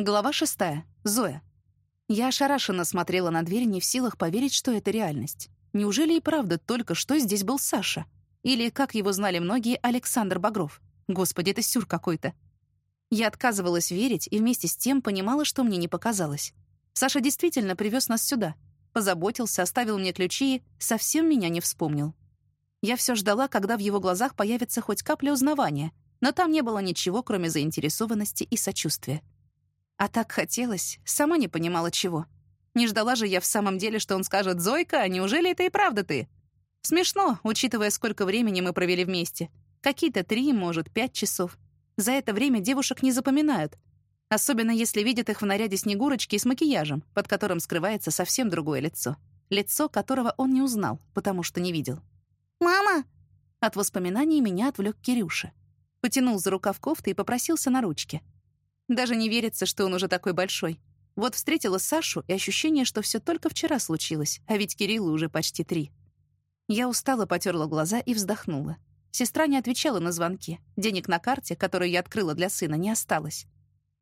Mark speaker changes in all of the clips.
Speaker 1: Глава шестая. Зоя. Я ошарашенно смотрела на дверь, не в силах поверить, что это реальность. Неужели и правда только что здесь был Саша? Или, как его знали многие, Александр Багров? Господи, это сюр какой-то. Я отказывалась верить и вместе с тем понимала, что мне не показалось. Саша действительно привез нас сюда. Позаботился, оставил мне ключи и совсем меня не вспомнил. Я все ждала, когда в его глазах появится хоть капля узнавания, но там не было ничего, кроме заинтересованности и сочувствия. А так хотелось, сама не понимала чего. Не ждала же я в самом деле, что он скажет «Зойка, а неужели это и правда ты?» Смешно, учитывая, сколько времени мы провели вместе. Какие-то три, может, пять часов. За это время девушек не запоминают. Особенно если видят их в наряде Снегурочки с макияжем, под которым скрывается совсем другое лицо. Лицо, которого он не узнал, потому что не видел.
Speaker 2: «Мама!»
Speaker 1: От воспоминаний меня отвлек Кирюша. Потянул за рукав кофты и попросился на ручки. Даже не верится, что он уже такой большой. Вот встретила Сашу, и ощущение, что все только вчера случилось, а ведь Кириллу уже почти три. Я устало потерла глаза и вздохнула. Сестра не отвечала на звонки. Денег на карте, которую я открыла для сына, не осталось.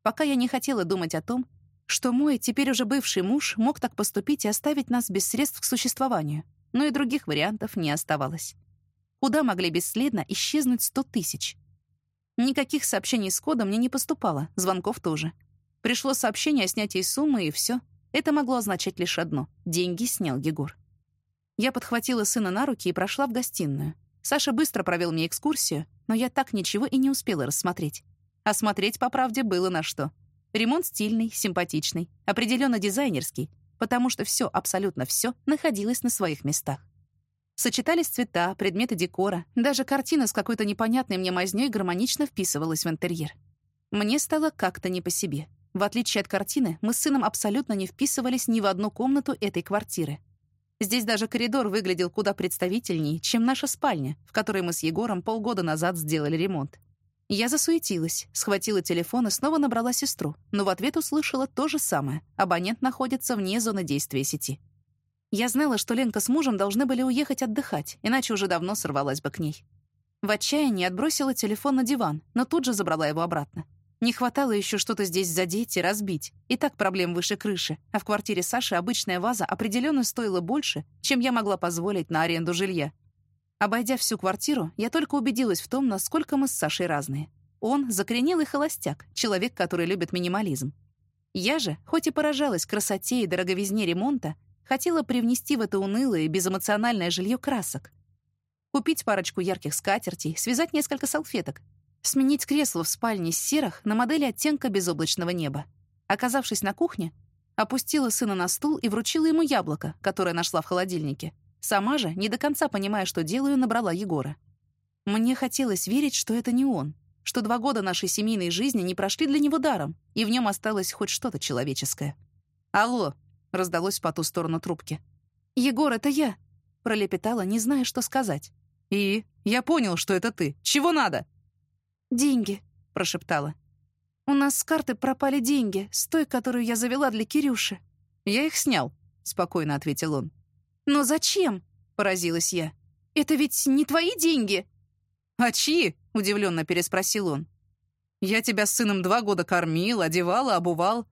Speaker 1: Пока я не хотела думать о том, что мой, теперь уже бывший муж, мог так поступить и оставить нас без средств к существованию. Но и других вариантов не оставалось. Куда могли бесследно исчезнуть сто тысяч? Никаких сообщений с кодом мне не поступало, звонков тоже. Пришло сообщение о снятии суммы, и все. Это могло означать лишь одно — деньги снял Егор. Я подхватила сына на руки и прошла в гостиную. Саша быстро провел мне экскурсию, но я так ничего и не успела рассмотреть. А смотреть, по правде, было на что. Ремонт стильный, симпатичный, определенно дизайнерский, потому что все, абсолютно все, находилось на своих местах. Сочетались цвета, предметы декора, даже картина с какой-то непонятной мне мазнёй гармонично вписывалась в интерьер. Мне стало как-то не по себе. В отличие от картины, мы с сыном абсолютно не вписывались ни в одну комнату этой квартиры. Здесь даже коридор выглядел куда представительнее, чем наша спальня, в которой мы с Егором полгода назад сделали ремонт. Я засуетилась, схватила телефон и снова набрала сестру, но в ответ услышала то же самое. Абонент находится вне зоны действия сети. Я знала, что Ленка с мужем должны были уехать отдыхать, иначе уже давно сорвалась бы к ней. В отчаянии отбросила телефон на диван, но тут же забрала его обратно. Не хватало еще что-то здесь задеть и разбить. И так проблем выше крыши, а в квартире Саши обычная ваза определенно стоила больше, чем я могла позволить на аренду жилья. Обойдя всю квартиру, я только убедилась в том, насколько мы с Сашей разные. Он — закоренелый холостяк, человек, который любит минимализм. Я же, хоть и поражалась красоте и дороговизне ремонта, Хотела привнести в это унылое безэмоциональное жилье красок. Купить парочку ярких скатертей, связать несколько салфеток, сменить кресло в спальне с серых на модели оттенка безоблачного неба. Оказавшись на кухне, опустила сына на стул и вручила ему яблоко, которое нашла в холодильнике. Сама же, не до конца понимая, что делаю, набрала Егора. Мне хотелось верить, что это не он, что два года нашей семейной жизни не прошли для него даром, и в нем осталось хоть что-то человеческое. «Алло», раздалось по ту сторону трубки. «Егор, это я!» — пролепетала, не зная, что сказать. «И? Я понял, что это ты. Чего надо?» «Деньги», — прошептала. «У нас с карты пропали деньги, с той, которую я завела для Кирюши». «Я их снял», — спокойно ответил он. «Но зачем?» — поразилась я. «Это ведь не твои деньги!» «А чьи?» — удивленно переспросил он. «Я тебя с сыном два года кормил, одевал, обувал.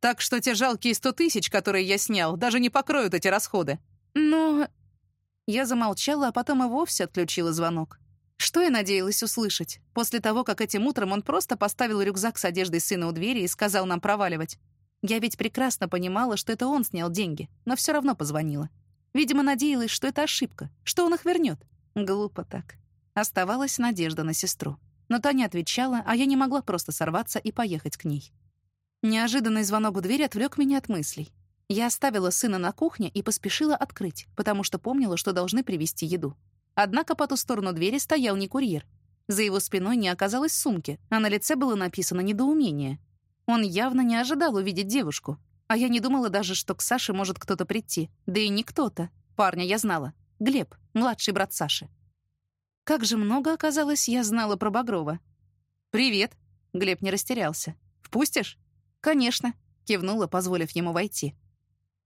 Speaker 1: Так что те жалкие сто тысяч, которые я снял, даже не покроют эти расходы. Но... Я замолчала, а потом и вовсе отключила звонок. Что я надеялась услышать? После того, как этим утром он просто поставил рюкзак с одеждой сына у двери и сказал нам проваливать. Я ведь прекрасно понимала, что это он снял деньги, но все равно позвонила. Видимо, надеялась, что это ошибка, что он их вернет. Глупо так. Оставалась надежда на сестру. Но та не отвечала, а я не могла просто сорваться и поехать к ней. Неожиданный звонок в дверь отвлек меня от мыслей. Я оставила сына на кухне и поспешила открыть, потому что помнила, что должны привезти еду. Однако по ту сторону двери стоял не курьер. За его спиной не оказалось сумки, а на лице было написано недоумение. Он явно не ожидал увидеть девушку. А я не думала даже, что к Саше может кто-то прийти. Да и не кто-то. Парня я знала. Глеб, младший брат Саши. Как же много, оказалось, я знала про Багрова. «Привет!» — Глеб не растерялся. «Впустишь?» «Конечно», — кивнула, позволив ему войти.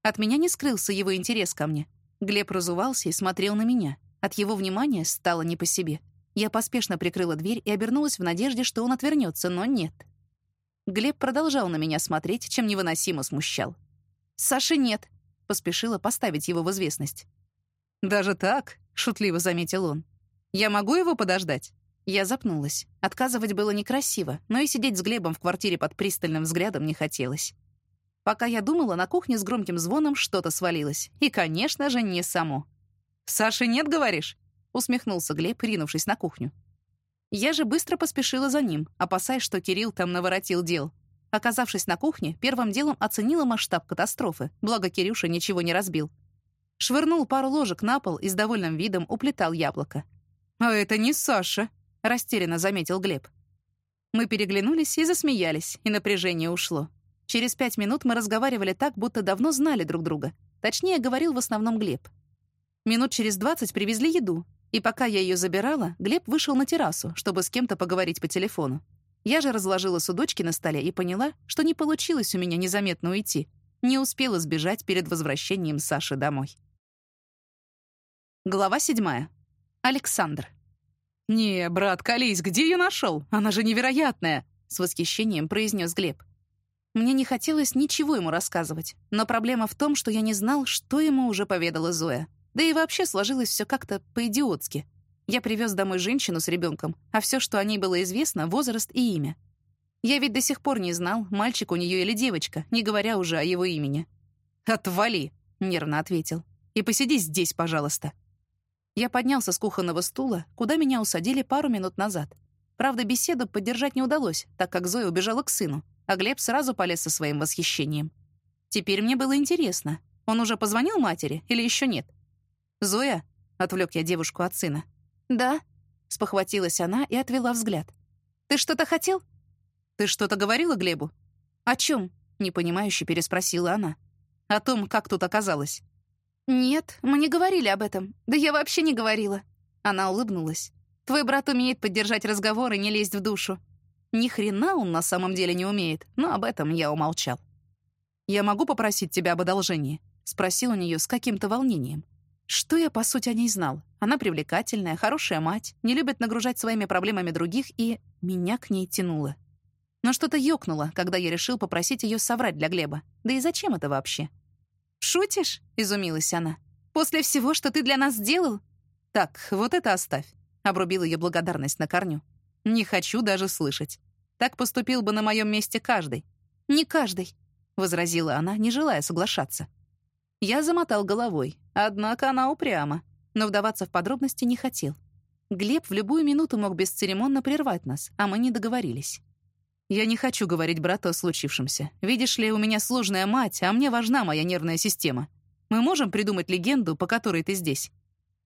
Speaker 1: От меня не скрылся его интерес ко мне. Глеб разувался и смотрел на меня. От его внимания стало не по себе. Я поспешно прикрыла дверь и обернулась в надежде, что он отвернется, но нет. Глеб продолжал на меня смотреть, чем невыносимо смущал. «Саши нет», — поспешила поставить его в известность. «Даже так?» — шутливо заметил он. «Я могу его подождать?» Я запнулась. Отказывать было некрасиво, но и сидеть с Глебом в квартире под пристальным взглядом не хотелось. Пока я думала, на кухне с громким звоном что-то свалилось. И, конечно же, не само. «Саши нет, говоришь?» — усмехнулся Глеб, ринувшись на кухню. Я же быстро поспешила за ним, опасаясь, что Кирилл там наворотил дел. Оказавшись на кухне, первым делом оценила масштаб катастрофы, благо Кирюша ничего не разбил. Швырнул пару ложек на пол и с довольным видом уплетал яблоко. «А это не Саша», — растерянно заметил Глеб. Мы переглянулись и засмеялись, и напряжение ушло. Через пять минут мы разговаривали так, будто давно знали друг друга. Точнее, говорил в основном Глеб. Минут через двадцать привезли еду, и пока я ее забирала, Глеб вышел на террасу, чтобы с кем-то поговорить по телефону. Я же разложила судочки на столе и поняла, что не получилось у меня незаметно уйти. Не успела сбежать перед возвращением Саши домой. Глава седьмая. Александр. «Не, брат, колись, где ее нашел? Она же невероятная!» — с восхищением произнес Глеб. Мне не хотелось ничего ему рассказывать, но проблема в том, что я не знал, что ему уже поведала Зоя. Да и вообще сложилось все как-то по-идиотски. Я привез домой женщину с ребенком, а все, что о ней было известно, возраст и имя. Я ведь до сих пор не знал, мальчик у нее или девочка, не говоря уже о его имени. «Отвали!» — нервно ответил. «И посиди здесь, пожалуйста». Я поднялся с кухонного стула, куда меня усадили пару минут назад. Правда, беседу поддержать не удалось, так как Зоя убежала к сыну, а Глеб сразу полез со своим восхищением. Теперь мне было интересно, он уже позвонил матери или еще нет? «Зоя?» — отвлек я девушку от сына. «Да», — спохватилась она и отвела взгляд. «Ты что-то хотел?» «Ты что-то говорила Глебу?» «О чем?» — непонимающе переспросила она. «О том, как тут оказалось». «Нет, мы не говорили об этом. Да я вообще не говорила». Она улыбнулась. «Твой брат умеет поддержать разговор и не лезть в душу. Ни хрена он на самом деле не умеет, но об этом я умолчал». «Я могу попросить тебя об одолжении?» — спросил у нее с каким-то волнением. Что я, по сути, о ней знал? Она привлекательная, хорошая мать, не любит нагружать своими проблемами других, и меня к ней тянуло. Но что-то ёкнуло, когда я решил попросить ее соврать для Глеба. Да и зачем это вообще? «Шутишь?» — изумилась она. «После всего, что ты для нас сделал?» «Так, вот это оставь», — обрубил ее благодарность на корню. «Не хочу даже слышать. Так поступил бы на моем месте каждый». «Не каждый», — возразила она, не желая соглашаться. Я замотал головой, однако она упряма, но вдаваться в подробности не хотел. Глеб в любую минуту мог бесцеремонно прервать нас, а мы не договорились. «Я не хочу говорить брату о случившемся. Видишь ли, у меня сложная мать, а мне важна моя нервная система. Мы можем придумать легенду, по которой ты здесь?»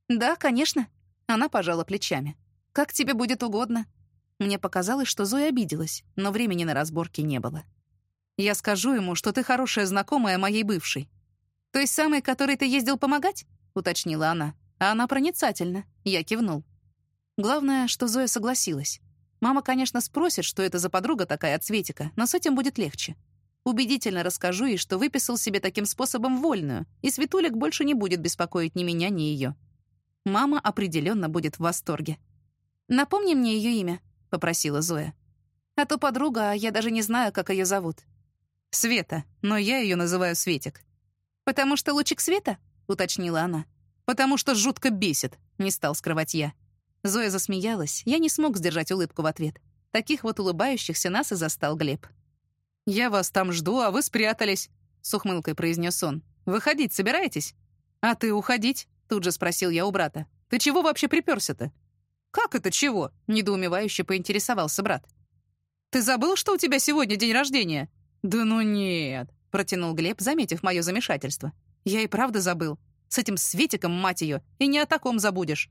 Speaker 1: «Да, конечно». Она пожала плечами. «Как тебе будет угодно». Мне показалось, что Зоя обиделась, но времени на разборки не было. «Я скажу ему, что ты хорошая знакомая моей бывшей. «Той самой, которой ты ездил помогать?» — уточнила она. А она проницательна. Я кивнул. Главное, что Зоя согласилась. Мама, конечно, спросит, что это за подруга такая от Светика, но с этим будет легче. Убедительно расскажу ей, что выписал себе таким способом вольную, и Светулик больше не будет беспокоить ни меня, ни ее. Мама определенно будет в восторге. «Напомни мне ее имя», — попросила Зоя. «А то подруга, а я даже не знаю, как ее зовут». «Света, но я ее называю Светик», «Потому что лучик света?» — уточнила она. «Потому что жутко бесит», — не стал скрывать я. Зоя засмеялась, я не смог сдержать улыбку в ответ. Таких вот улыбающихся нас и застал Глеб. «Я вас там жду, а вы спрятались», — с ухмылкой произнес он. «Выходить собираетесь?» «А ты уходить?» — тут же спросил я у брата. «Ты чего вообще приперся-то?» «Как это чего?» — недоумевающе поинтересовался брат. «Ты забыл, что у тебя сегодня день рождения?» «Да ну нет», — протянул Глеб, заметив мое замешательство. «Я и правда забыл. С этим Светиком, мать ее, и не о таком забудешь».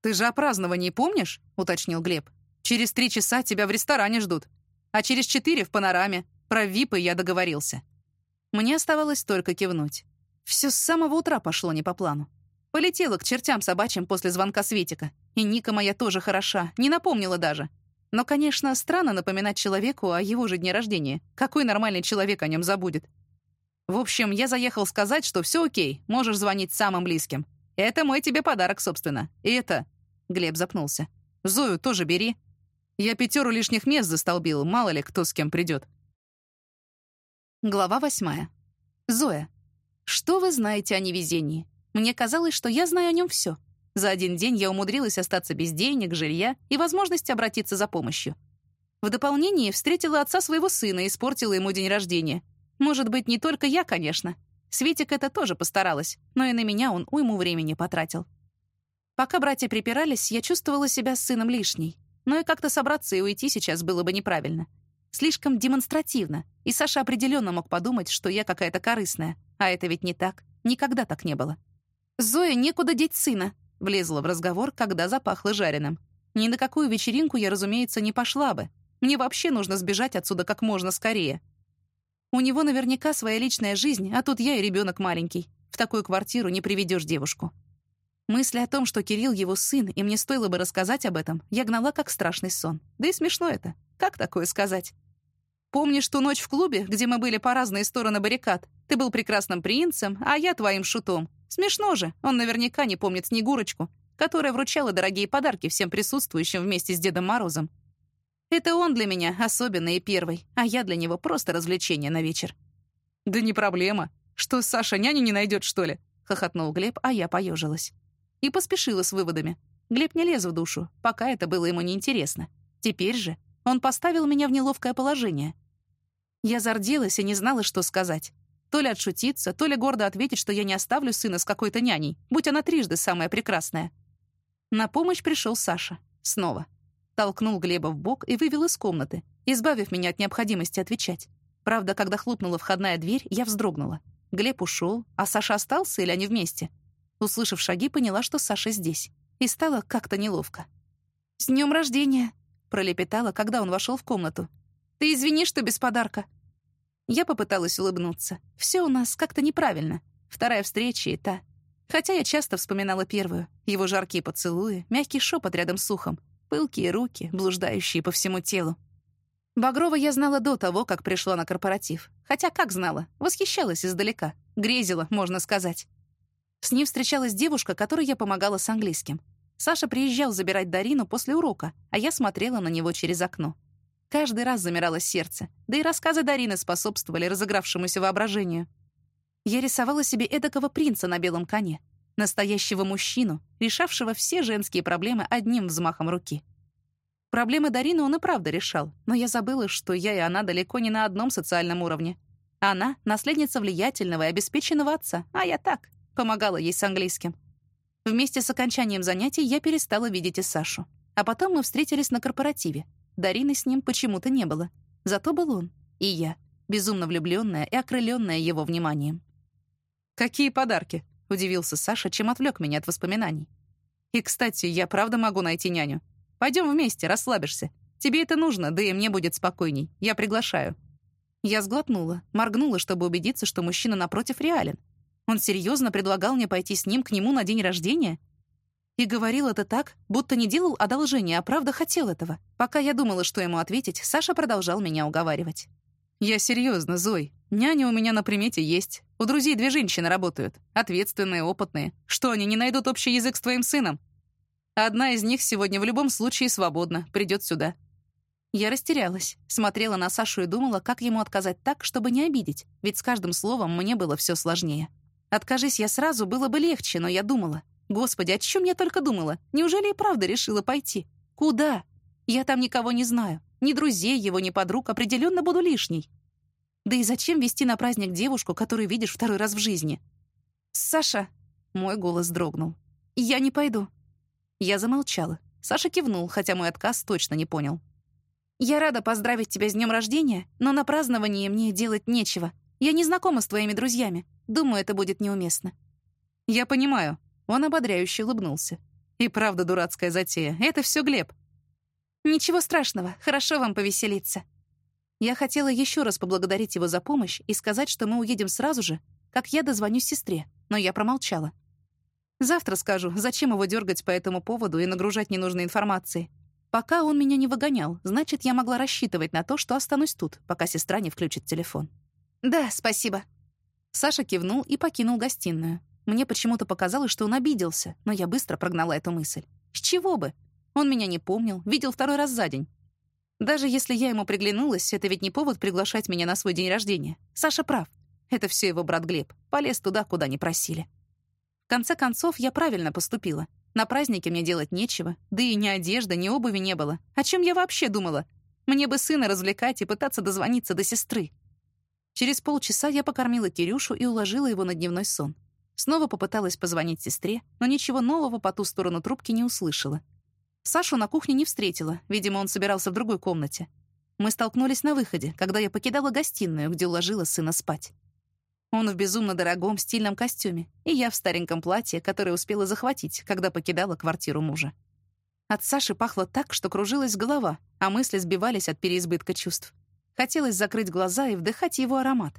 Speaker 1: «Ты же о праздновании помнишь?» — уточнил Глеб. «Через три часа тебя в ресторане ждут. А через четыре в панораме. Про випы я договорился». Мне оставалось только кивнуть. Все с самого утра пошло не по плану. Полетела к чертям собачьим после звонка Светика. И Ника моя тоже хороша, не напомнила даже. Но, конечно, странно напоминать человеку о его же дне рождения. Какой нормальный человек о нем забудет? В общем, я заехал сказать, что все окей, можешь звонить самым близким. Это мой тебе подарок, собственно. И это... Глеб запнулся. Зою тоже бери.
Speaker 2: Я пятеру лишних мест застолбил, мало ли кто с кем придет.
Speaker 1: Глава восьмая. Зоя. Что вы знаете о невезении? Мне казалось, что я знаю о нем все. За один день я умудрилась остаться без денег, жилья и возможности обратиться за помощью. В дополнение встретила отца своего сына и испортила ему день рождения. Может быть, не только я, конечно. Светик это тоже постаралась, но и на меня он уйму времени потратил. Пока братья припирались, я чувствовала себя сыном лишней. Но и как-то собраться и уйти сейчас было бы неправильно. Слишком демонстративно, и Саша определенно мог подумать, что я какая-то корыстная. А это ведь не так. Никогда так не было. «Зоя, некуда деть сына», — влезла в разговор, когда запахло жареным. Ни на какую вечеринку я, разумеется, не пошла бы. Мне вообще нужно сбежать отсюда как можно скорее. У него наверняка своя личная жизнь, а тут я и ребенок маленький. В такую квартиру не приведешь девушку. Мысли о том, что Кирилл его сын, и мне стоило бы рассказать об этом, я гнала как страшный сон. Да и смешно это. Как такое сказать? Помнишь ту ночь в клубе, где мы были по разные стороны баррикад? Ты был прекрасным принцем, а я твоим шутом. Смешно же, он наверняка не помнит Снегурочку, которая вручала дорогие подарки всем присутствующим вместе с Дедом Морозом. Это он для меня особенный и первый, а я для него просто развлечение на вечер.
Speaker 2: «Да не проблема. Что, Саша няню не найдет, что ли?»
Speaker 1: — хохотнул Глеб, а я поежилась. И поспешила с выводами. Глеб не лез в душу, пока это было ему неинтересно. Теперь же он поставил меня в неловкое положение. Я зарделась и не знала, что сказать. То ли отшутиться, то ли гордо ответить, что я не оставлю сына с какой-то няней, будь она трижды самая прекрасная. На помощь пришел Саша. Снова. Толкнул Глеба в бок и вывел из комнаты, избавив меня от необходимости отвечать. Правда, когда хлопнула входная дверь, я вздрогнула. Глеб ушел, а Саша остался или они вместе? Услышав шаги, поняла, что Саша здесь. И стало как-то неловко. «С днем рождения!» — пролепетала, когда он вошел в комнату. «Ты извини, что без подарка!» Я попыталась улыбнуться. Все у нас как-то неправильно. Вторая встреча и та. Хотя я часто вспоминала первую. Его жаркие поцелуи, мягкий шепот рядом с ухом, пылкие руки, блуждающие по всему телу. Багрова я знала до того, как пришла на корпоратив. Хотя как знала? Восхищалась издалека. Грезила, можно сказать. С ним встречалась девушка, которой я помогала с английским. Саша приезжал забирать Дарину после урока, а я смотрела на него через окно. Каждый раз замирало сердце, да и рассказы Дарины способствовали разыгравшемуся воображению. Я рисовала себе эдакого принца на белом коне, настоящего мужчину, решавшего все женские проблемы одним взмахом руки. Проблемы Дарины он и правда решал, но я забыла, что я и она далеко не на одном социальном уровне. Она — наследница влиятельного и обеспеченного отца, а я так, помогала ей с английским. Вместе с окончанием занятий я перестала видеть и Сашу. А потом мы встретились на корпоративе — Дарины с ним почему-то не было. Зато был он и я, безумно влюбленная и окрыленная его вниманием.
Speaker 2: «Какие подарки?» — удивился Саша, чем отвлек меня от воспоминаний. «И, кстати, я правда могу найти няню. Пойдем вместе, расслабишься. Тебе это нужно, да и мне будет спокойней. Я приглашаю».
Speaker 1: Я сглотнула, моргнула, чтобы убедиться, что мужчина напротив реален. Он серьезно предлагал мне пойти с ним к нему на день рождения? И говорил это так, будто не делал одолжения, а правда хотел этого. Пока я думала, что ему ответить, Саша продолжал меня уговаривать.
Speaker 2: «Я серьезно, Зой. Няня у меня на примете есть. У друзей две женщины работают. Ответственные, опытные. Что, они не найдут общий язык с твоим сыном? Одна из них сегодня в любом случае свободна, придет сюда».
Speaker 1: Я растерялась, смотрела на Сашу и думала, как ему отказать так, чтобы не обидеть, ведь с каждым словом мне было все сложнее. Откажись я сразу, было бы легче, но я думала, Господи, о чем я только думала? Неужели и правда решила пойти? Куда? Я там никого не знаю. Ни друзей его, ни подруг. Определенно буду лишней. Да и зачем вести на праздник девушку, которую видишь второй раз в жизни? «Саша!» — мой голос дрогнул. «Я не пойду». Я замолчала. Саша кивнул, хотя мой отказ точно не понял. «Я рада поздравить тебя с днем рождения, но на праздновании мне делать нечего. Я не знакома с твоими друзьями. Думаю, это будет неуместно».
Speaker 2: «Я понимаю», он ободряюще улыбнулся. «И правда дурацкая затея. Это все Глеб».
Speaker 1: «Ничего страшного. Хорошо вам повеселиться». Я хотела еще раз поблагодарить его за помощь и сказать, что мы уедем сразу же, как я дозвонюсь сестре, но я промолчала. Завтра скажу, зачем его дергать по этому поводу и нагружать ненужной информацией. Пока он меня не выгонял, значит, я могла рассчитывать на то, что останусь тут, пока сестра не включит телефон. «Да, спасибо». Саша кивнул и покинул гостиную. Мне почему-то показалось, что он обиделся, но я быстро прогнала эту мысль. С чего бы? Он меня не помнил, видел второй раз за день. Даже если я ему приглянулась, это ведь не повод приглашать меня на свой день рождения. Саша прав. Это все его брат Глеб. Полез туда, куда не просили. В конце концов, я правильно поступила. На празднике мне делать нечего, да и ни одежды, ни обуви не было. О чем я вообще думала? Мне бы сына развлекать и пытаться дозвониться до сестры. Через полчаса я покормила Кирюшу и уложила его на дневной сон. Снова попыталась позвонить сестре, но ничего нового по ту сторону трубки не услышала. Сашу на кухне не встретила, видимо, он собирался в другой комнате. Мы столкнулись на выходе, когда я покидала гостиную, где уложила сына спать. Он в безумно дорогом стильном костюме, и я в стареньком платье, которое успела захватить, когда покидала квартиру мужа. От Саши пахло так, что кружилась голова, а мысли сбивались от переизбытка чувств. Хотелось закрыть глаза и вдыхать его аромат.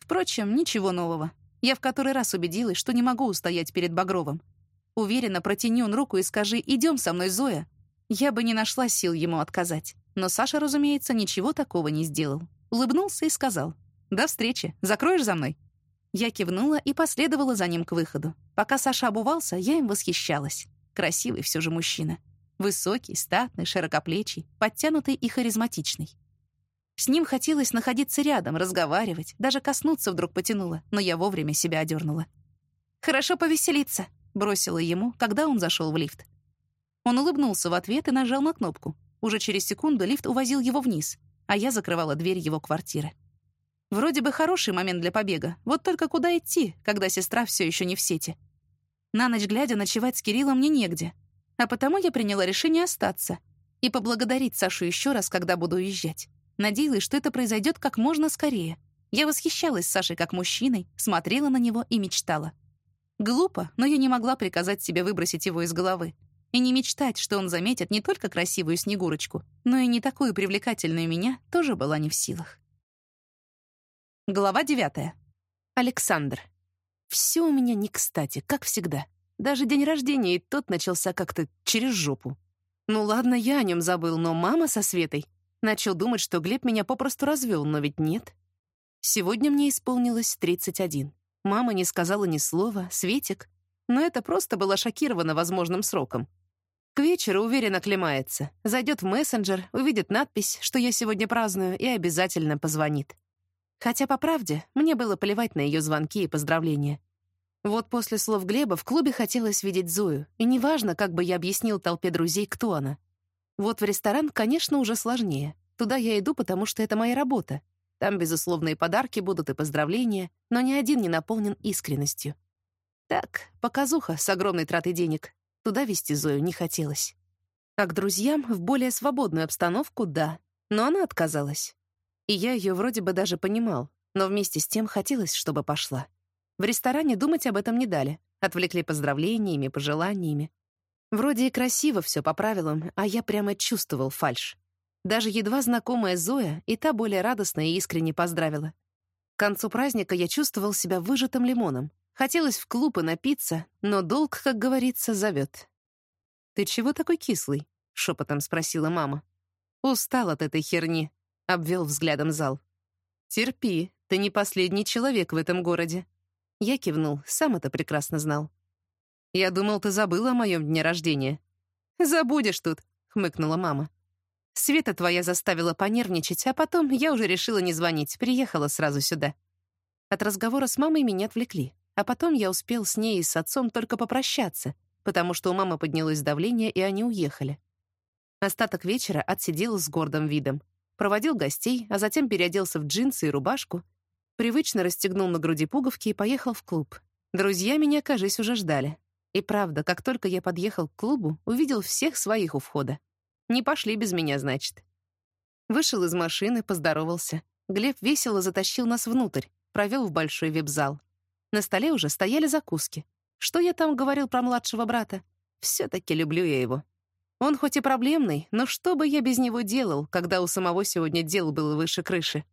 Speaker 1: Впрочем, ничего нового. Я в который раз убедилась, что не могу устоять перед Багровым. Уверенно протяни он руку и скажи «Идем со мной, Зоя». Я бы не нашла сил ему отказать. Но Саша, разумеется, ничего такого не сделал. Улыбнулся и сказал «До встречи. Закроешь за мной?» Я кивнула и последовала за ним к выходу. Пока Саша обувался, я им восхищалась. Красивый все же мужчина. Высокий, статный, широкоплечий, подтянутый и харизматичный. С ним хотелось находиться рядом, разговаривать, даже коснуться вдруг потянуло, но я вовремя себя одернула. «Хорошо повеселиться», — бросила ему, когда он зашел в лифт. Он улыбнулся в ответ и нажал на кнопку. Уже через секунду лифт увозил его вниз, а я закрывала дверь его квартиры. Вроде бы хороший момент для побега, вот только куда идти, когда сестра все еще не в сети? На ночь глядя ночевать с Кириллом мне негде, а потому я приняла решение остаться и поблагодарить Сашу еще раз, когда буду уезжать. Надеялась, что это произойдет как можно скорее. Я восхищалась Сашей как мужчиной, смотрела на него и мечтала. Глупо, но я не могла приказать себе выбросить его из головы. И не мечтать, что он заметит не только красивую Снегурочку, но и не такую привлекательную меня, тоже была не в силах. Глава девятая. Александр. Все у меня не кстати, как всегда. Даже день рождения и тот начался как-то через жопу. Ну ладно, я о нем забыл, но мама со Светой Начал думать, что Глеб меня попросту развел, но ведь нет. Сегодня мне исполнилось 31. Мама не сказала ни слова, Светик. Но это просто была шокирована возможным сроком. К вечеру уверенно клемается. Зайдет в мессенджер, увидит надпись, что я сегодня праздную, и обязательно позвонит. Хотя, по правде, мне было плевать на ее звонки и поздравления. Вот после слов Глеба в клубе хотелось видеть Зою, и неважно, как бы я объяснил толпе друзей, кто она. Вот в ресторан, конечно, уже сложнее. Туда я иду, потому что это моя работа. Там, безусловно, и подарки будут, и поздравления, но ни один не наполнен искренностью. Так, показуха с огромной тратой денег. Туда вести Зою не хотелось. А к друзьям в более свободную обстановку — да. Но она отказалась. И я ее вроде бы даже понимал, но вместе с тем хотелось, чтобы пошла. В ресторане думать об этом не дали. Отвлекли поздравлениями, пожеланиями. Вроде и красиво все по правилам, а я прямо чувствовал фальшь. Даже едва знакомая Зоя и та более радостно и искренне поздравила. К концу праздника я чувствовал себя выжатым лимоном. Хотелось в клуб и напиться, но долг, как говорится, зовет. «Ты чего такой кислый?» — шепотом спросила мама. «Устал от этой херни», — обвел взглядом зал. «Терпи, ты не последний человек в этом городе». Я кивнул, сам это прекрасно знал. «Я думал, ты забыла о моем дне рождения». «Забудешь тут», — хмыкнула мама. «Света твоя заставила понервничать, а потом я уже решила не звонить, приехала сразу сюда». От разговора с мамой меня отвлекли, а потом я успел с ней и с отцом только попрощаться, потому что у мамы поднялось давление, и они уехали. Остаток вечера отсидел с гордым видом. Проводил гостей, а затем переоделся в джинсы и рубашку, привычно расстегнул на груди пуговки и поехал в клуб. Друзья меня, кажись, уже ждали. И правда, как только я подъехал к клубу, увидел всех своих у входа. Не пошли без меня, значит. Вышел из машины, поздоровался. Глеб весело затащил нас внутрь, провел в большой вип-зал. На столе уже стояли закуски. Что я там говорил про младшего брата? Все-таки люблю я его. Он хоть и проблемный, но что бы я без него делал, когда у самого сегодня дел было выше крыши?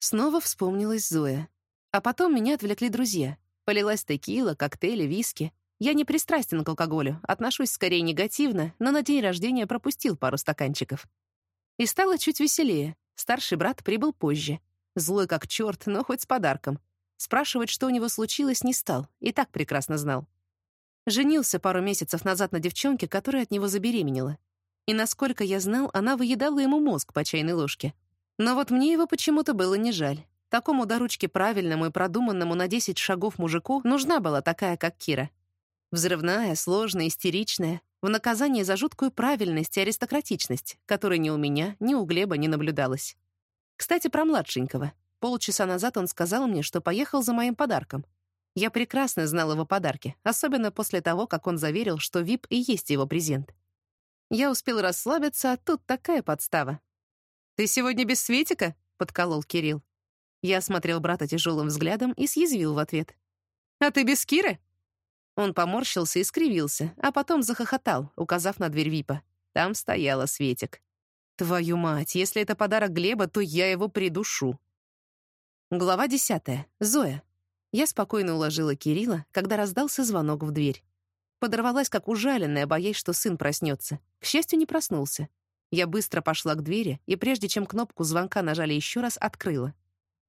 Speaker 1: Снова вспомнилась Зоя. А потом меня отвлекли друзья. Полилась текила, коктейли, виски. Я не пристрастен к алкоголю, отношусь скорее негативно, но на день рождения пропустил пару стаканчиков. И стало чуть веселее. Старший брат прибыл позже. Злой как черт, но хоть с подарком. Спрашивать, что у него случилось, не стал, и так прекрасно знал. Женился пару месяцев назад на девчонке, которая от него забеременела. И, насколько я знал, она выедала ему мозг по чайной ложке. Но вот мне его почему-то было не жаль. Такому до ручки правильному и продуманному на 10 шагов мужику нужна была такая, как Кира. Взрывная, сложная, истеричная, в наказание за жуткую правильность и аристократичность, которой ни у меня, ни у Глеба не наблюдалось. Кстати, про младшенького. Полчаса назад он сказал мне, что поехал за моим подарком. Я прекрасно знал его подарки, особенно после того, как он заверил, что ВИП и есть его презент. Я успел расслабиться, а тут такая подстава. «Ты сегодня без Светика?» — подколол Кирилл. Я осмотрел брата тяжелым взглядом и съязвил в ответ. «А ты без Киры?» Он поморщился и скривился, а потом захохотал, указав на дверь Випа. Там стояла Светик. «Твою мать, если это подарок Глеба, то я его придушу». Глава десятая. Зоя. Я спокойно уложила Кирилла, когда раздался звонок в дверь. Подорвалась, как ужаленная, боясь, что сын проснется. К счастью, не проснулся. Я быстро пошла к двери, и прежде чем кнопку звонка нажали еще раз, открыла.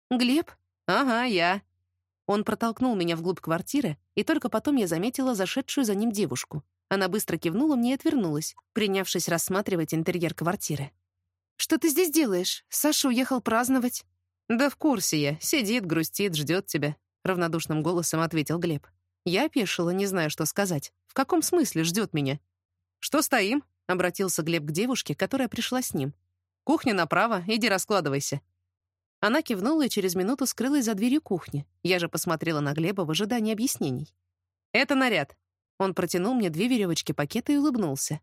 Speaker 1: «Глеб?» «Ага, я». Он протолкнул меня вглубь квартиры, и только потом я заметила зашедшую за ним девушку. Она быстро кивнула мне и отвернулась, принявшись рассматривать интерьер квартиры. «Что ты здесь делаешь? Саша уехал праздновать». «Да в курсе я. Сидит, грустит, ждет тебя», — равнодушным голосом ответил Глеб. Я опешила, не знаю, что сказать. В каком смысле ждет меня? «Что стоим?» — обратился Глеб к девушке, которая пришла с ним. «Кухня направо, иди раскладывайся». Она кивнула и через минуту скрылась за дверью кухни. Я же посмотрела на Глеба в ожидании объяснений. «Это наряд». Он протянул мне две веревочки пакета и улыбнулся.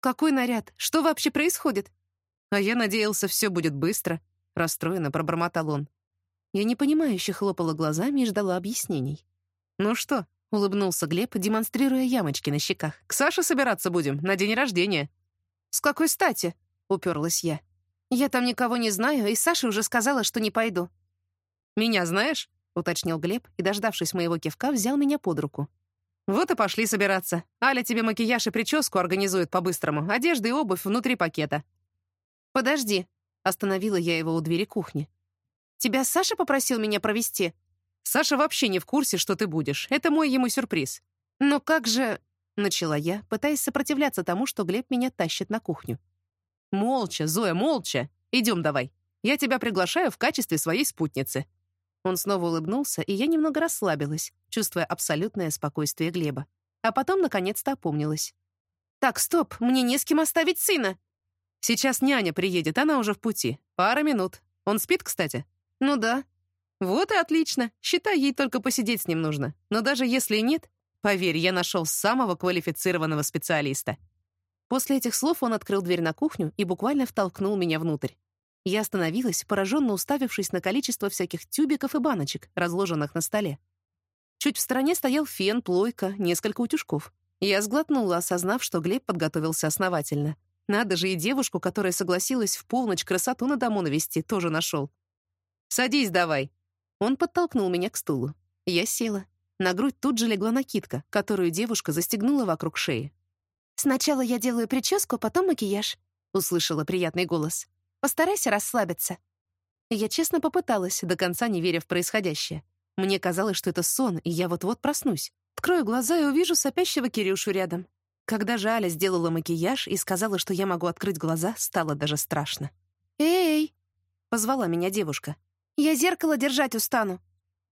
Speaker 1: «Какой наряд? Что вообще происходит?» «А я надеялся, все будет быстро», — расстроенно пробормотал он. Я непонимающе хлопала глазами и ждала объяснений. «Ну что?» — улыбнулся Глеб, демонстрируя ямочки на щеках. «К Саше собираться будем, на день рождения». «С какой стати?» — уперлась я. «Я там никого не знаю, и Саша уже сказала, что не пойду». «Меня знаешь?» — уточнил Глеб и, дождавшись моего кивка, взял меня под руку. «Вот и пошли собираться. Аля тебе макияж и прическу организует по-быстрому, одежда и обувь внутри пакета». «Подожди», — остановила я его у двери кухни. «Тебя Саша попросил меня провести?»
Speaker 2: «Саша вообще не в курсе, что ты будешь. Это мой ему сюрприз».
Speaker 1: «Но как же...» — начала я, пытаясь сопротивляться тому, что Глеб меня тащит на кухню.
Speaker 2: «Молча, Зоя, молча. Идем давай. Я тебя приглашаю в качестве своей спутницы».
Speaker 1: Он снова улыбнулся, и я немного расслабилась, чувствуя абсолютное спокойствие Глеба. А потом, наконец-то, опомнилась. «Так, стоп, мне не с кем оставить сына!»
Speaker 2: «Сейчас няня приедет, она уже в пути. Пара минут. Он спит, кстати?»
Speaker 1: «Ну да».
Speaker 2: «Вот и отлично. Считай, ей только посидеть с ним нужно. Но даже если нет, поверь, я нашел самого квалифицированного специалиста».
Speaker 1: После этих слов он открыл дверь на кухню и буквально втолкнул меня внутрь. Я остановилась, пораженно уставившись на количество всяких тюбиков и баночек, разложенных на столе. Чуть в стороне стоял фен, плойка, несколько утюжков. Я сглотнула, осознав, что Глеб подготовился основательно. Надо же, и девушку, которая согласилась в полночь красоту на дому навести, тоже нашел.
Speaker 2: «Садись давай!»
Speaker 1: Он подтолкнул меня к стулу. Я села. На грудь тут же легла накидка, которую девушка застегнула вокруг шеи. «Сначала я делаю прическу, потом макияж», — услышала приятный голос. «Постарайся расслабиться». Я честно попыталась, до конца не веря в происходящее. Мне казалось, что это сон, и я вот-вот проснусь. Открою глаза и увижу сопящего Кирюшу рядом. Когда же Аля сделала макияж и сказала, что я могу открыть глаза, стало даже страшно. «Эй!» — позвала меня девушка. «Я зеркало держать устану».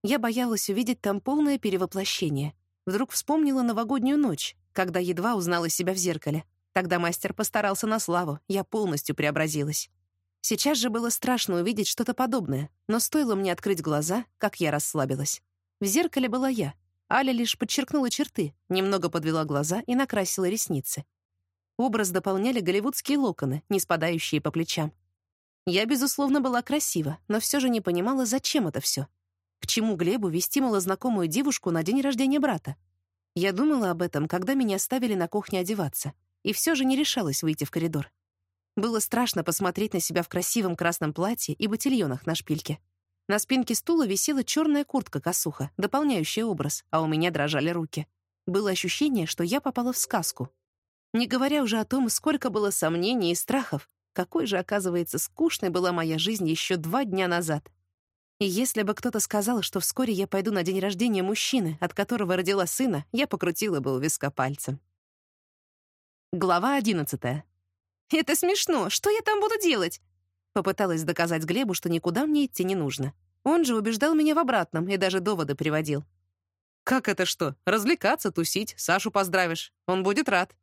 Speaker 1: Я боялась увидеть там полное перевоплощение. Вдруг вспомнила новогоднюю ночь, когда едва узнала себя в зеркале. Тогда мастер постарался на славу, я полностью преобразилась. Сейчас же было страшно увидеть что-то подобное, но стоило мне открыть глаза, как я расслабилась. В зеркале была я. Аля лишь подчеркнула черты, немного подвела глаза и накрасила ресницы. Образ дополняли голливудские локоны, не спадающие по плечам. Я, безусловно, была красива, но все же не понимала, зачем это все. К чему Глебу вести малознакомую девушку на день рождения брата? Я думала об этом, когда меня оставили на кухне одеваться, и все же не решалась выйти в коридор. Было страшно посмотреть на себя в красивом красном платье и ботильонах на шпильке. На спинке стула висела черная куртка-косуха, дополняющая образ, а у меня дрожали руки. Было ощущение, что я попала в сказку. Не говоря уже о том, сколько было сомнений и страхов, какой же, оказывается, скучной была моя жизнь еще два дня назад. И если бы кто-то сказал, что вскоре я пойду на день рождения мужчины, от которого родила сына, я покрутила бы у виска пальцем. Глава одиннадцатая. Это смешно. Что я там буду делать?» Попыталась доказать Глебу, что никуда мне идти не нужно. Он же убеждал меня в обратном и даже доводы приводил.
Speaker 2: «Как это что? Развлекаться, тусить, Сашу поздравишь. Он будет рад».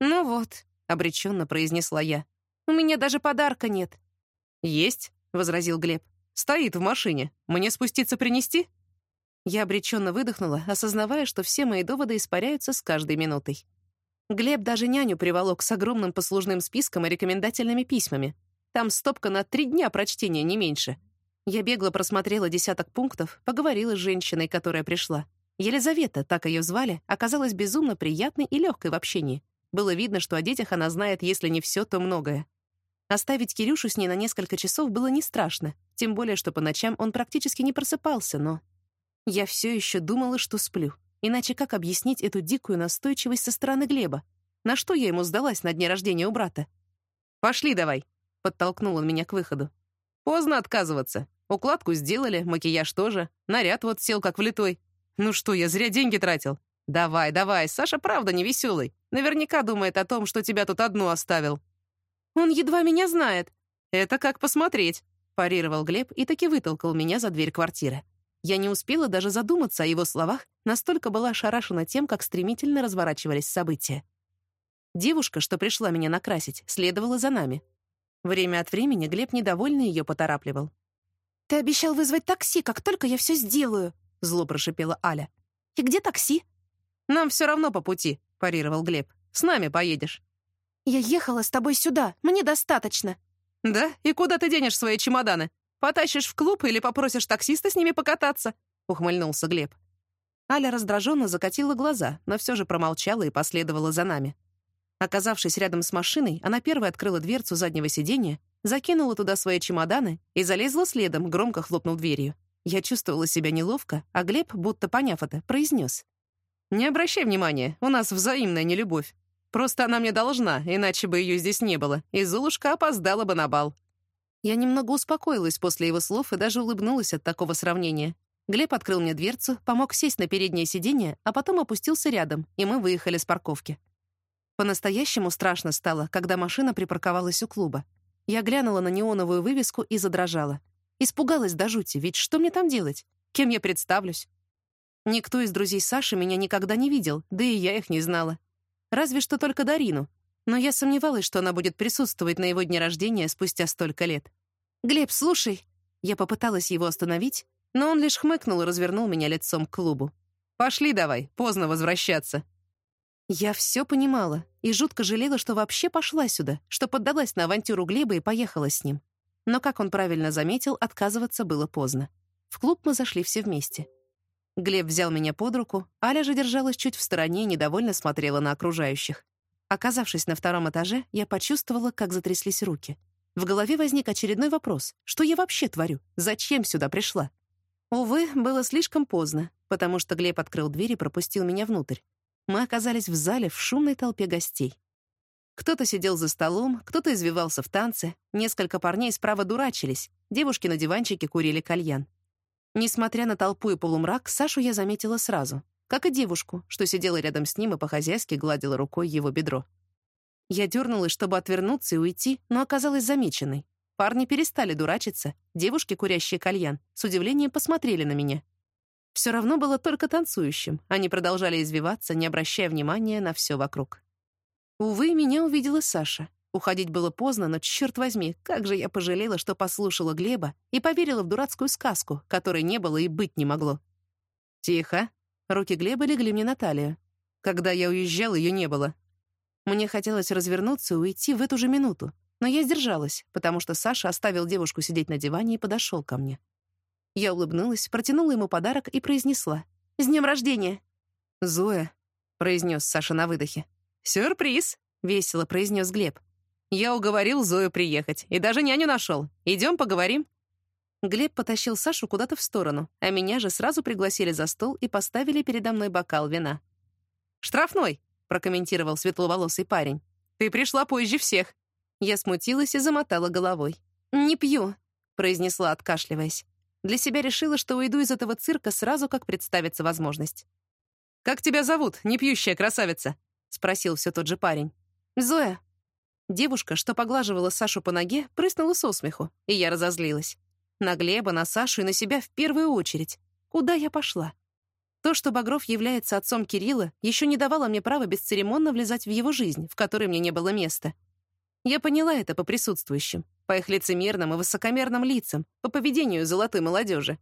Speaker 1: «Ну вот», — обреченно произнесла я. «У меня даже подарка нет».
Speaker 2: «Есть», — возразил Глеб. «Стоит в машине. Мне спуститься принести?»
Speaker 1: Я обреченно выдохнула, осознавая, что все мои доводы испаряются с каждой минутой. Глеб даже няню приволок с огромным послужным списком и рекомендательными письмами. Там стопка на три дня прочтения, не меньше. Я бегло просмотрела десяток пунктов, поговорила с женщиной, которая пришла. Елизавета, так ее звали, оказалась безумно приятной и легкой в общении. Было видно, что о детях она знает, если не все, то многое. Оставить Кирюшу с ней на несколько часов было не страшно, тем более, что по ночам он практически не просыпался, но... Я все еще думала, что сплю. Иначе как объяснить эту дикую настойчивость со стороны Глеба? На что я ему сдалась на дне рождения у брата?
Speaker 2: «Пошли давай», — подтолкнул он меня к выходу. «Поздно отказываться. Укладку сделали, макияж тоже. Наряд вот сел как влитой. Ну что, я зря деньги тратил? Давай, давай, Саша правда не веселый. Наверняка думает о том, что тебя тут одну оставил».
Speaker 1: «Он едва меня знает».
Speaker 2: «Это как посмотреть», — парировал Глеб и таки вытолкал меня за дверь квартиры. Я не успела даже задуматься о его словах, настолько была ошарашена тем, как стремительно разворачивались события. Девушка, что пришла меня накрасить, следовала за нами. Время от времени Глеб недовольно ее поторапливал.
Speaker 1: «Ты обещал вызвать такси, как только я все сделаю», — зло прошипела Аля. «И где такси?»
Speaker 2: «Нам все равно по пути», — парировал Глеб. «С нами поедешь».
Speaker 1: «Я ехала с тобой сюда. Мне достаточно».
Speaker 2: «Да? И куда ты денешь свои чемоданы? Потащишь в клуб или попросишь таксиста с ними покататься?» — ухмыльнулся Глеб. Аля раздраженно закатила глаза, но все же промолчала и последовала за нами. Оказавшись рядом с машиной, она первой открыла дверцу заднего сиденья, закинула туда свои чемоданы и залезла следом, громко хлопнув дверью. Я чувствовала себя неловко, а Глеб, будто поняв это, произнес. «Не обращай внимания, у нас взаимная нелюбовь. Просто она мне должна, иначе бы ее здесь не было, и Золушка опоздала бы на бал. Я немного успокоилась после его слов и даже улыбнулась от такого сравнения. Глеб открыл мне дверцу, помог сесть на переднее сиденье, а потом опустился рядом, и мы выехали с парковки. По-настоящему страшно стало, когда машина припарковалась у клуба. Я глянула на неоновую вывеску и задрожала. Испугалась до жути, ведь что мне там делать? Кем я представлюсь? Никто из друзей Саши меня никогда не видел, да и я их не знала. Разве что только Дарину, но я сомневалась, что она будет присутствовать на его дне рождения спустя столько лет. «Глеб, слушай!» Я попыталась его остановить, но он лишь хмыкнул и развернул меня лицом к клубу. «Пошли давай, поздно возвращаться». Я все понимала и жутко жалела, что вообще пошла сюда, что поддалась на авантюру Глеба и поехала с ним. Но, как он правильно заметил, отказываться было поздно. В клуб мы зашли все вместе. Глеб взял меня под руку, Аля же держалась чуть в стороне и недовольно смотрела на окружающих. Оказавшись на втором этаже, я почувствовала, как затряслись руки. В голове возник очередной вопрос. Что я вообще творю? Зачем сюда пришла? Увы, было слишком поздно, потому что Глеб открыл дверь и пропустил меня внутрь. Мы оказались в зале в шумной толпе гостей. Кто-то сидел за столом, кто-то извивался в танце, несколько парней справа дурачились, девушки на диванчике курили кальян. Несмотря на толпу и полумрак, Сашу я заметила сразу как и девушку, что сидела рядом с ним и по-хозяйски гладила рукой его бедро. Я дернулась, чтобы отвернуться и уйти, но оказалась замеченной. Парни перестали дурачиться, девушки, курящие кальян, с удивлением посмотрели на меня. Все равно было только танцующим, они продолжали извиваться, не обращая внимания на все вокруг. Увы, меня увидела Саша. Уходить было поздно, но, черт возьми, как же я пожалела, что послушала Глеба и поверила в дурацкую сказку, которой не было и быть не могло. «Тихо», Руки Глеба легли мне на талию. Когда я уезжал, ее не было. Мне хотелось развернуться и уйти в эту же минуту, но я сдержалась, потому что Саша оставил девушку сидеть на диване и подошел ко мне. Я улыбнулась, протянула ему подарок и произнесла. «С днем рождения!» «Зоя», — произнес Саша на выдохе. «Сюрприз!» — весело произнес Глеб. «Я уговорил Зою приехать и даже няню нашел. Идем поговорим?»
Speaker 1: Глеб потащил Сашу куда-то в сторону, а меня же сразу пригласили за стол и поставили передо мной бокал вина.
Speaker 2: «Штрафной!» — прокомментировал светловолосый парень. «Ты пришла позже всех!»
Speaker 1: Я смутилась и замотала головой. «Не пью», — произнесла, откашливаясь. Для себя решила, что уйду из этого цирка сразу, как представится возможность.
Speaker 2: «Как тебя зовут, непьющая красавица?» — спросил все тот же парень.
Speaker 1: «Зоя». Девушка, что поглаживала Сашу по ноге, прыснула со смеху, и я разозлилась. На Глеба, на Сашу и на себя в первую очередь. Куда я пошла? То, что Багров является отцом Кирилла, еще не давало мне права бесцеремонно влезать в его жизнь, в которой мне не было места. Я поняла это по присутствующим, по их лицемерным и высокомерным лицам, по поведению золотой молодежи.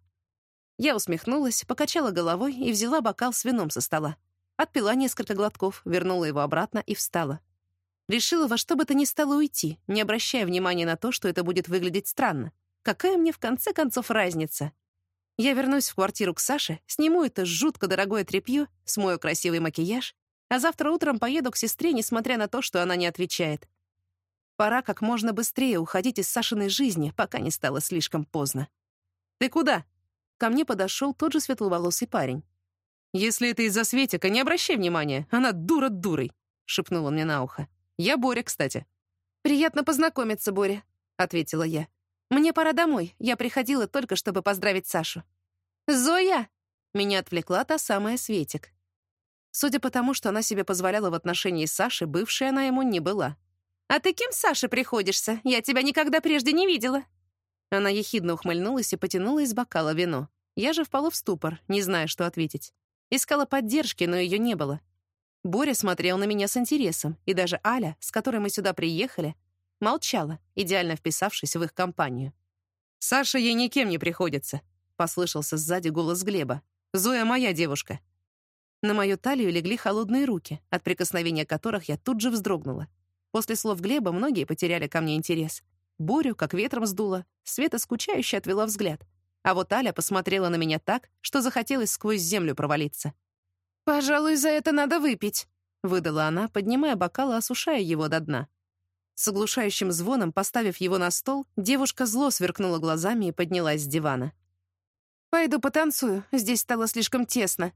Speaker 1: Я усмехнулась, покачала головой и взяла бокал с вином со стола. Отпила несколько глотков, вернула его обратно и встала. Решила во что бы то ни стало уйти, не обращая внимания на то, что это будет выглядеть странно. Какая мне в конце концов разница? Я вернусь в квартиру к Саше, сниму это жутко дорогое тряпье, смою красивый макияж, а завтра утром поеду к сестре, несмотря на то, что она не отвечает. Пора как можно быстрее уходить из Сашиной жизни, пока не стало слишком поздно. «Ты куда?» Ко мне подошел тот же светловолосый парень. «Если это из-за Светика, не обращай внимания, она дура дурой», — шепнул он мне на ухо. «Я Боря, кстати». «Приятно познакомиться, Боря», — ответила я. «Мне пора домой, я приходила только, чтобы поздравить Сашу». «Зоя!» — меня отвлекла та самая Светик. Судя по тому, что она себе позволяла в отношении Саши, бывшей она ему не была. «А ты кем Саше приходишься? Я тебя никогда прежде не видела». Она ехидно ухмыльнулась и потянула из бокала вино. Я же впала в ступор, не зная, что ответить. Искала поддержки, но ее не было. Боря смотрел на меня с интересом, и даже Аля, с которой мы сюда приехали, молчала, идеально вписавшись в их компанию. «Саша ей никем не приходится», — послышался сзади голос Глеба. «Зоя моя девушка». На мою талию легли холодные руки, от прикосновения которых я тут же вздрогнула. После слов Глеба многие потеряли ко мне интерес. Борю как ветром сдуло, Света скучающе отвела взгляд. А вот Аля посмотрела на меня так, что захотелось сквозь землю провалиться. «Пожалуй, за это надо выпить», — выдала она, поднимая бокал и осушая его до дна. С оглушающим звоном, поставив его на стол, девушка зло сверкнула глазами и поднялась с дивана. «Пойду потанцую, здесь стало слишком тесно.